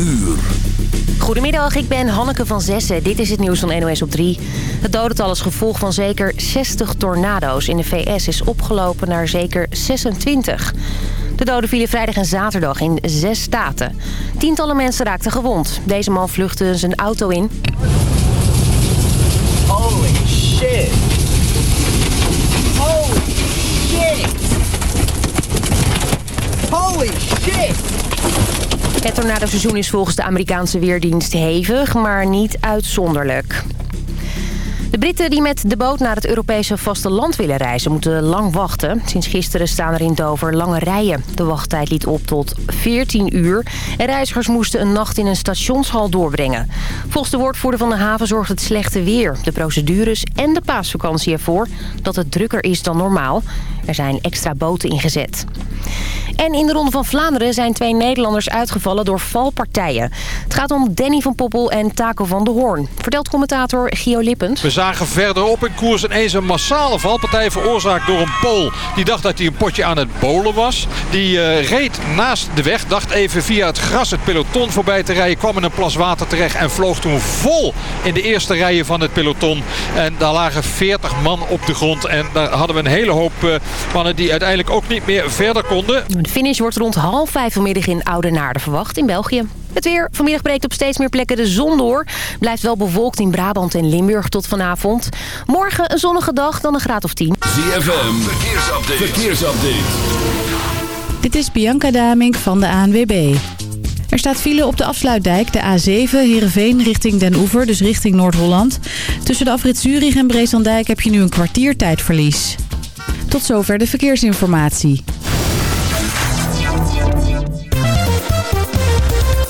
uur. Goedemiddag, ik ben Hanneke van Zessen. Dit is het nieuws van NOS op 3. Het dodental als gevolg van zeker 60 tornado's in de VS is opgelopen naar zeker 26. De doden vielen vrijdag en zaterdag in zes staten. Tientallen mensen raakten gewond. Deze man vluchtte zijn auto in. Holy shit. Holy shit. Holy shit. Het tornadoseizoen is volgens de Amerikaanse Weerdienst hevig, maar niet uitzonderlijk. De Britten die met de boot naar het Europese vasteland willen reizen... moeten lang wachten. Sinds gisteren staan er in Dover lange rijen. De wachttijd liet op tot 14 uur. En reizigers moesten een nacht in een stationshal doorbrengen. Volgens de woordvoerder van de haven zorgt het slechte weer... de procedures en de paasvakantie ervoor... dat het drukker is dan normaal. Er zijn extra boten ingezet. En in de Ronde van Vlaanderen zijn twee Nederlanders uitgevallen door valpartijen. Het gaat om Danny van Poppel en Taco van de Hoorn. Vertelt commentator Gio Lippens. Zagen verderop in koers ineens een massale valpartij veroorzaakt door een Pool. Die dacht dat hij een potje aan het bolen was. Die uh, reed naast de weg, dacht even via het gras het peloton voorbij te rijden. Kwam in een plas water terecht en vloog toen vol in de eerste rijen van het peloton. En daar lagen 40 man op de grond. En daar hadden we een hele hoop uh, mannen die uiteindelijk ook niet meer verder konden. De finish wordt rond half vijf vanmiddag in Oudenaarde verwacht in België. Het weer. Vanmiddag breekt op steeds meer plekken de zon door. Blijft wel bewolkt in Brabant en Limburg tot vanavond. Morgen een zonnige dag, dan een graad of 10. ZFM, verkeersupdate. verkeersupdate. Dit is Bianca Damink van de ANWB. Er staat file op de afsluitdijk, de A7, Heerenveen richting Den Oever, dus richting Noord-Holland. Tussen de afrit Zurich en Breeslandijk heb je nu een kwartier tijdverlies. Tot zover de verkeersinformatie.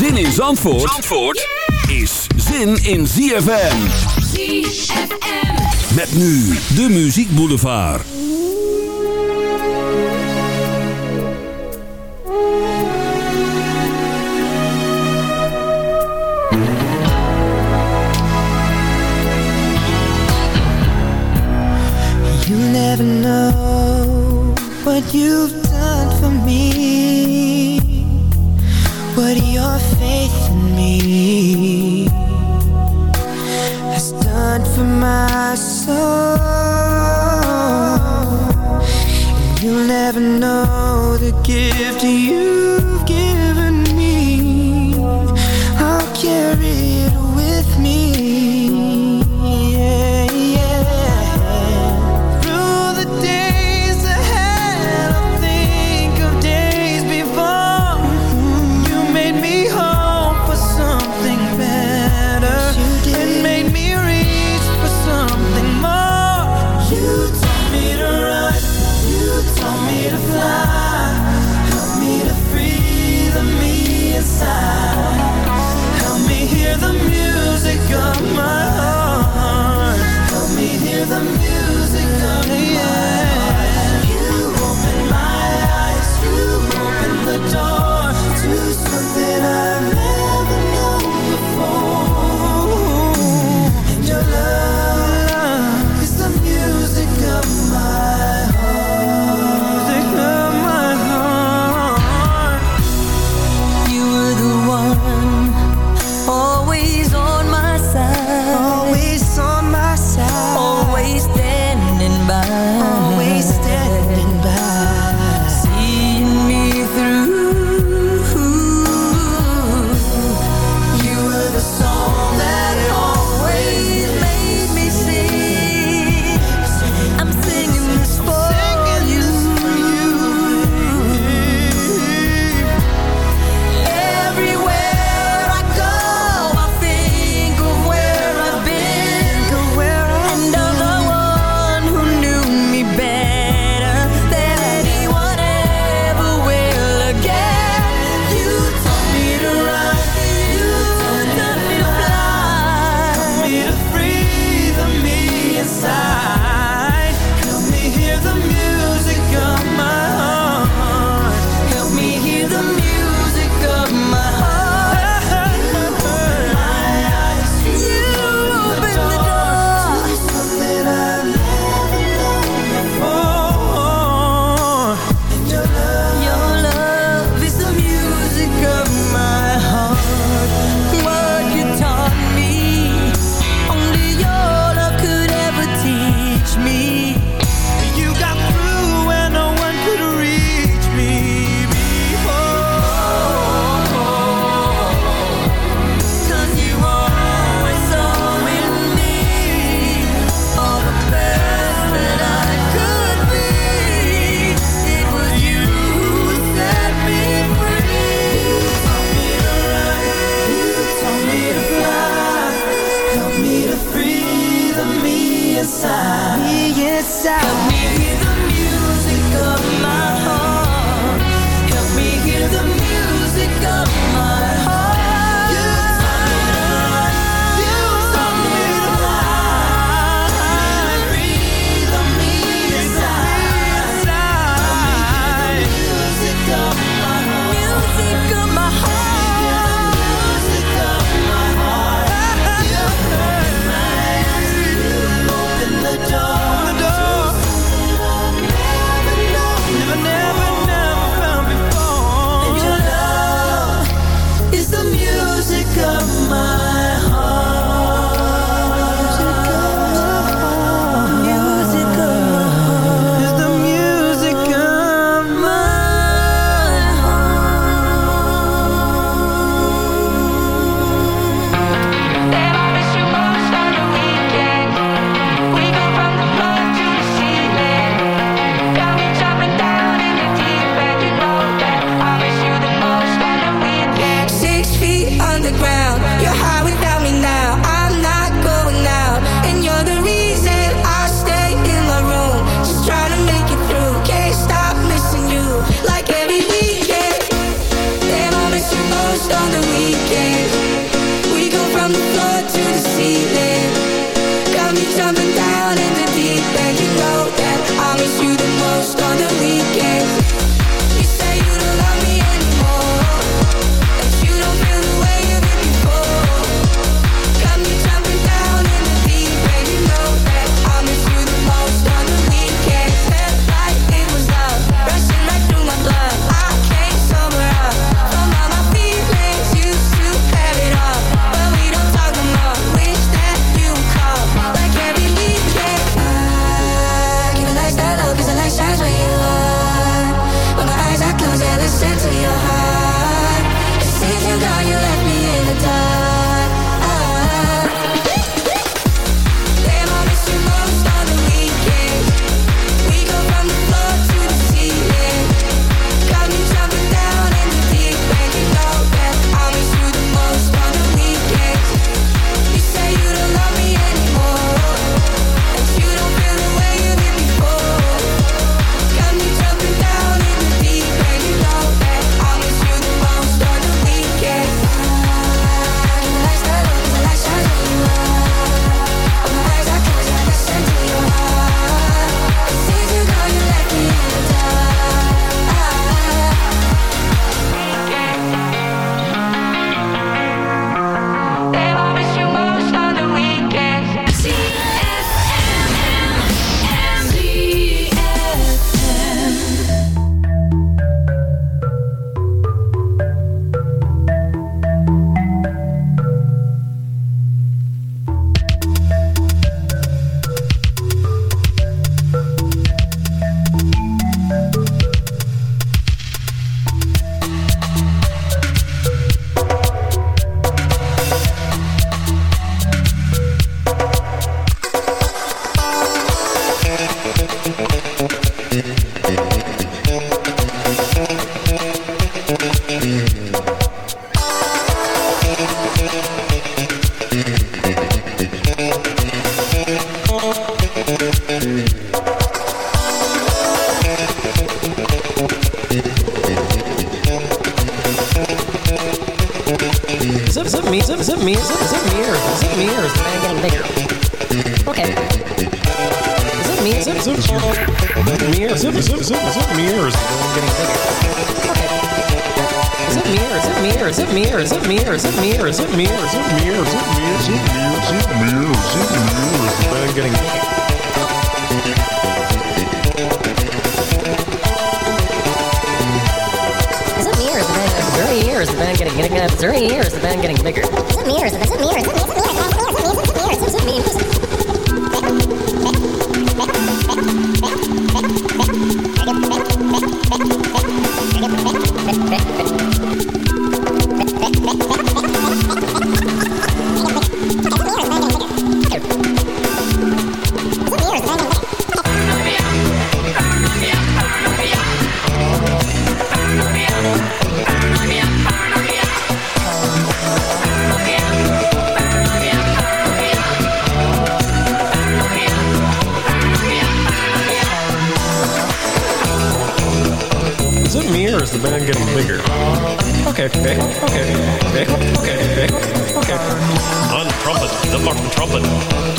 Zin in Zandvoort, Zandvoort is zin in ZFM. ZFM. Met nu de Muziek Boulevard. You never know what you've What your faith in me has done for my soul. You'll never know the gift you've given me. I'll carry for trumpet,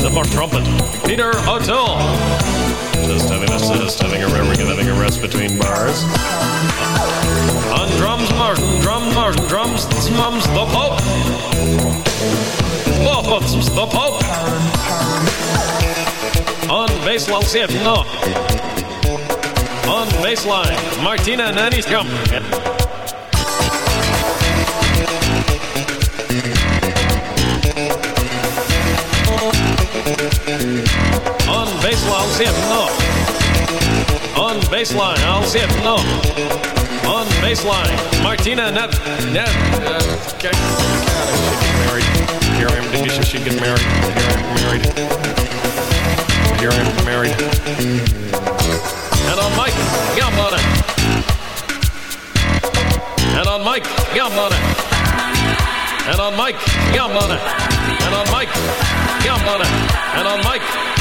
the for trumpet, Peter O'Toole. Just having a just having a rest, having a rest between bars. On drums, Martin, drums, Martin, drums, mums, the Pope. Mums, the Pope. On bass, I'll no. On baseline, Martina Nanny's come. no. On baseline, I'll see it no. On baseline, Martina Nev. Nev. Uh, married. Here I am, Denisha, she get married. Here I am, married. Here I am, married. And on Mike, yum on it. And on Mike, yum on it. And on Mike, yum on it. And on Mike, yum on it. And on Mike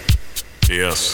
Yes.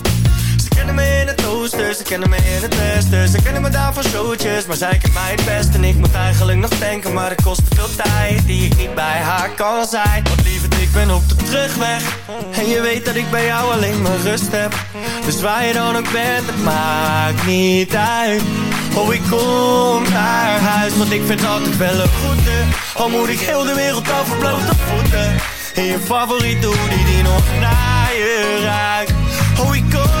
kennen me in het oosten, ze kennen me in het westen. Ze kennen me daar van showtjes, maar zij kent mij het best. En ik moet eigenlijk nog denken, maar het kost veel tijd Die ik niet bij haar kan zijn. Want lieverd, ik ben op de terugweg. En je weet dat ik bij jou alleen maar rust heb. Dus waar je dan ook bent, het maakt niet uit. Oh, ik kom naar huis, want ik vind altijd wel een goede Al moet ik heel de wereld over blote voeten. In je favoriete hoodie die nog naar je Oh, ik kom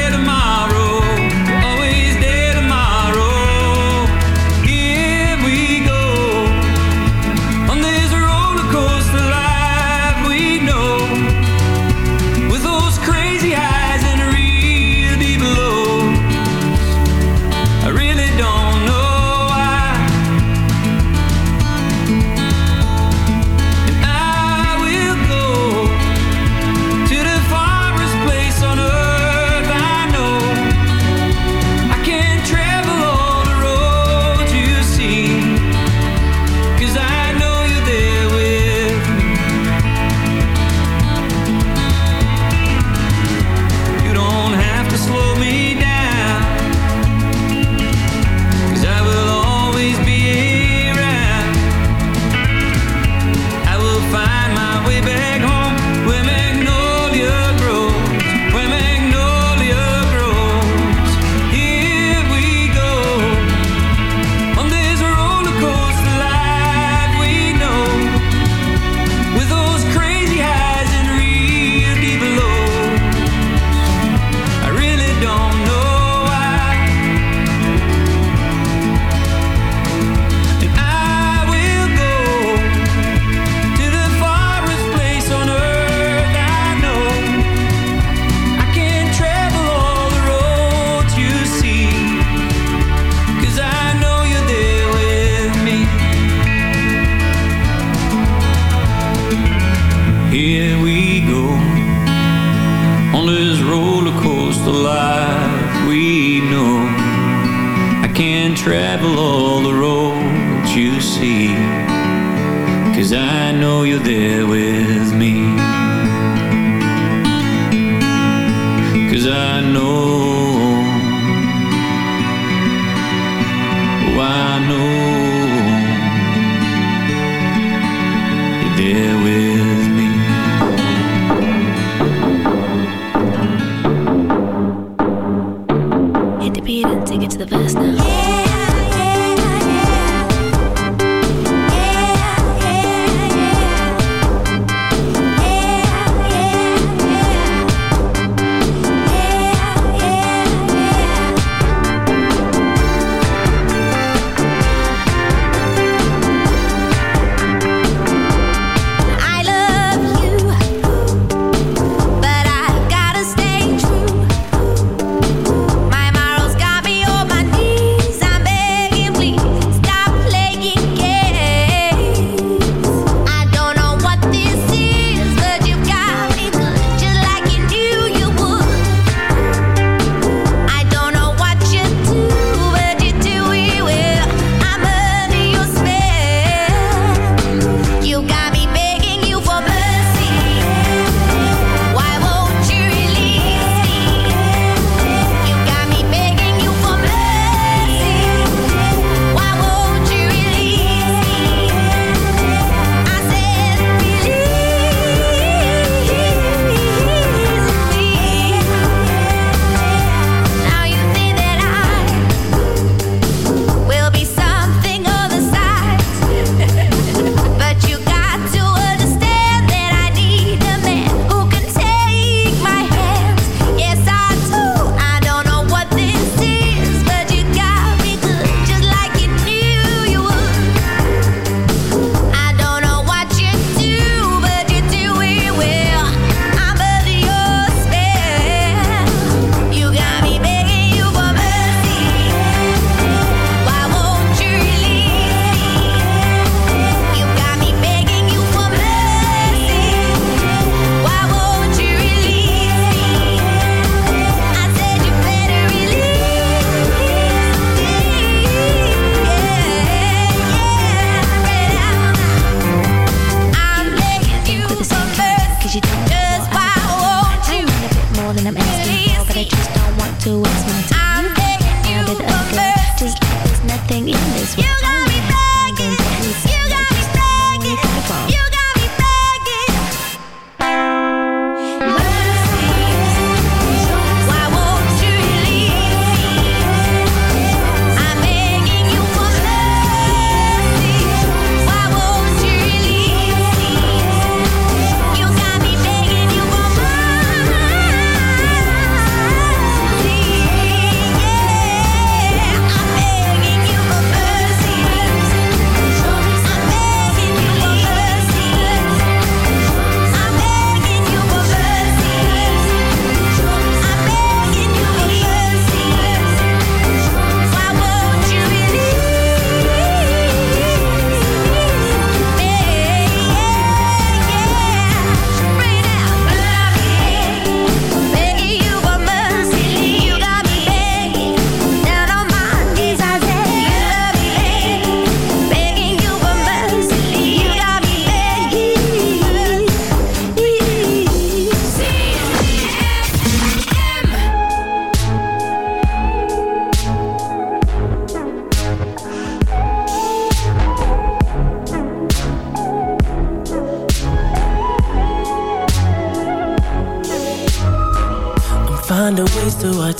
we know. I can't travel all the roads you see. Cause I know you're there with me. Cause I know. Oh, I know.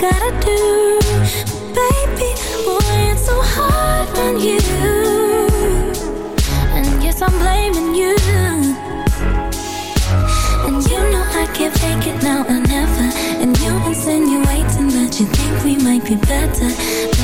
gotta do. Baby, boy, it's so hard on you. And yes, I'm blaming you. And you know I can't it now or never. And you insinuating that you think we might be better.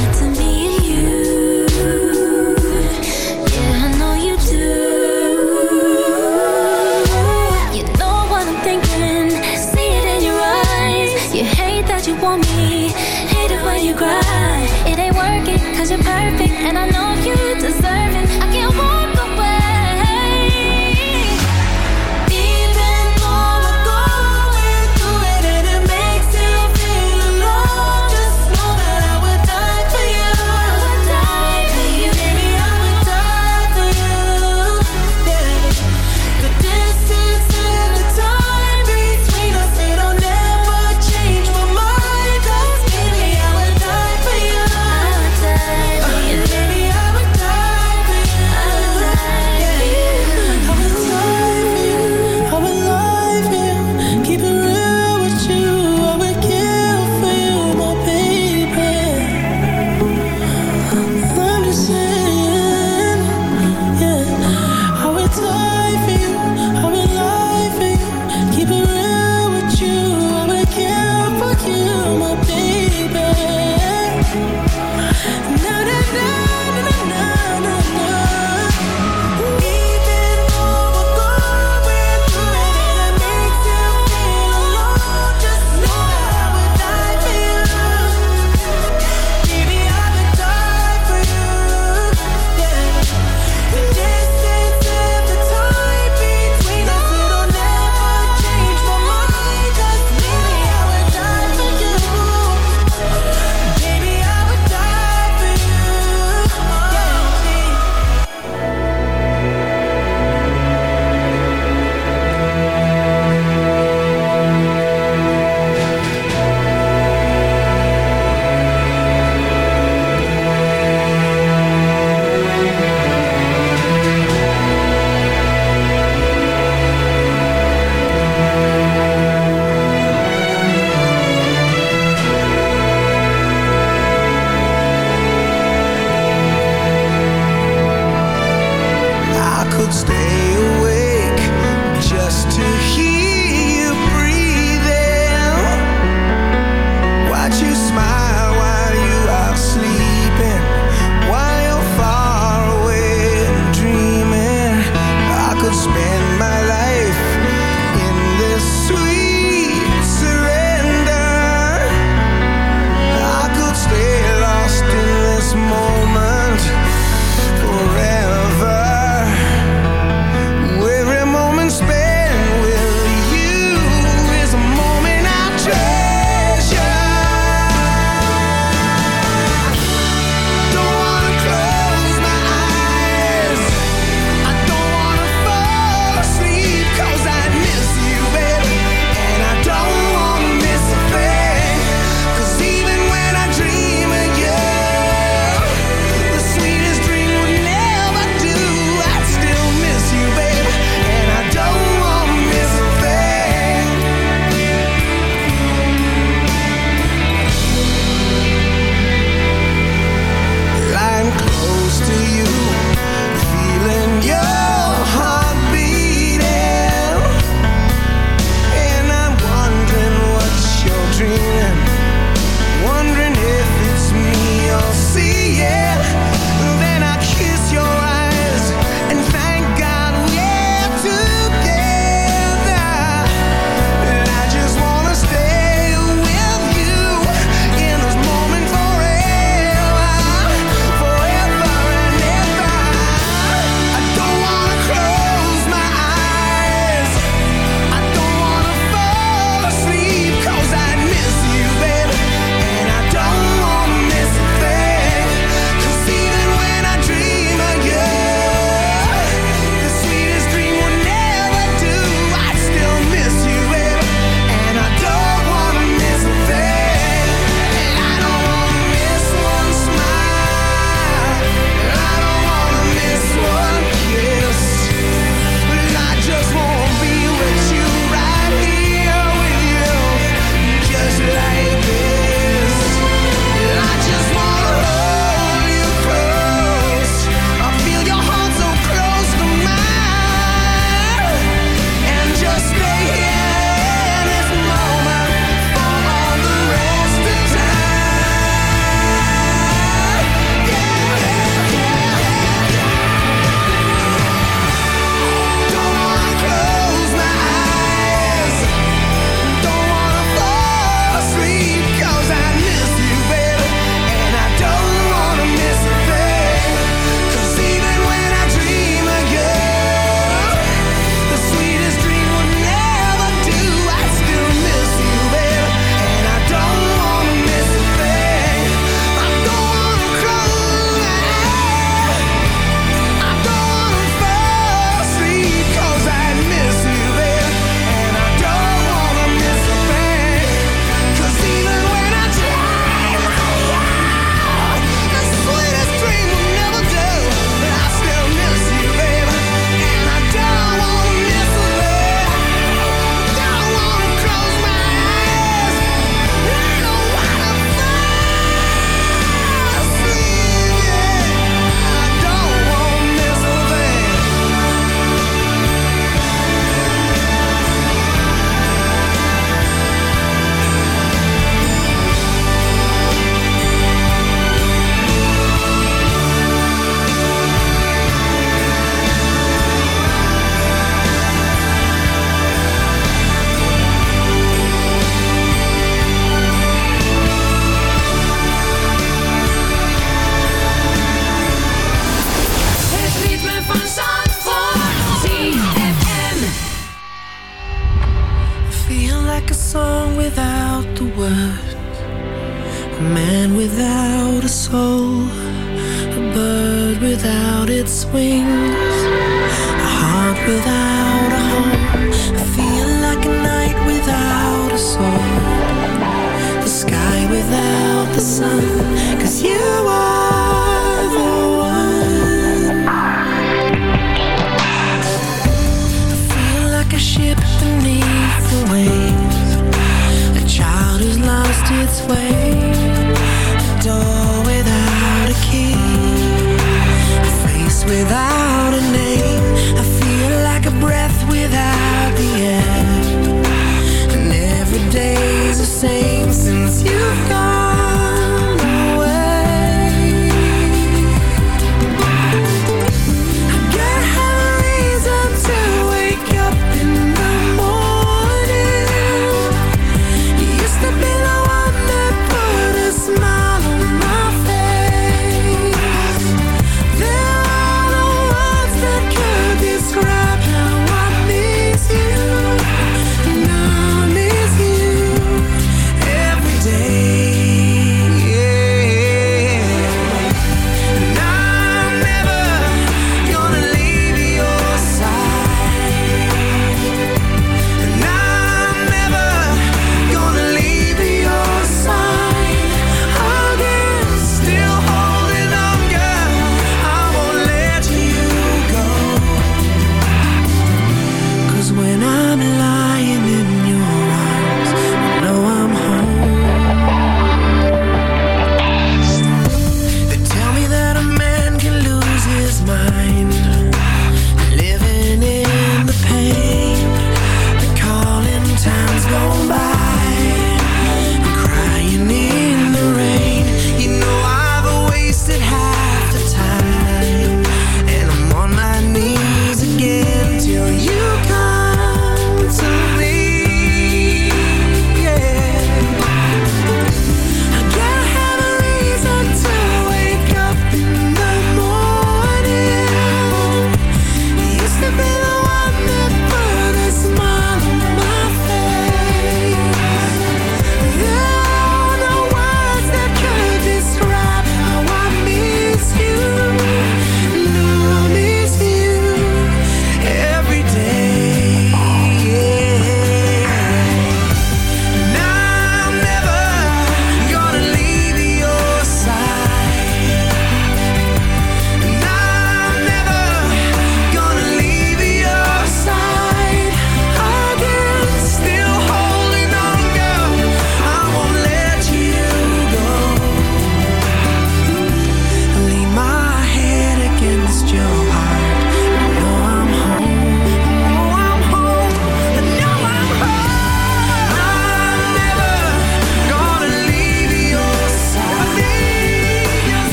beneath the waves. A child has lost its way.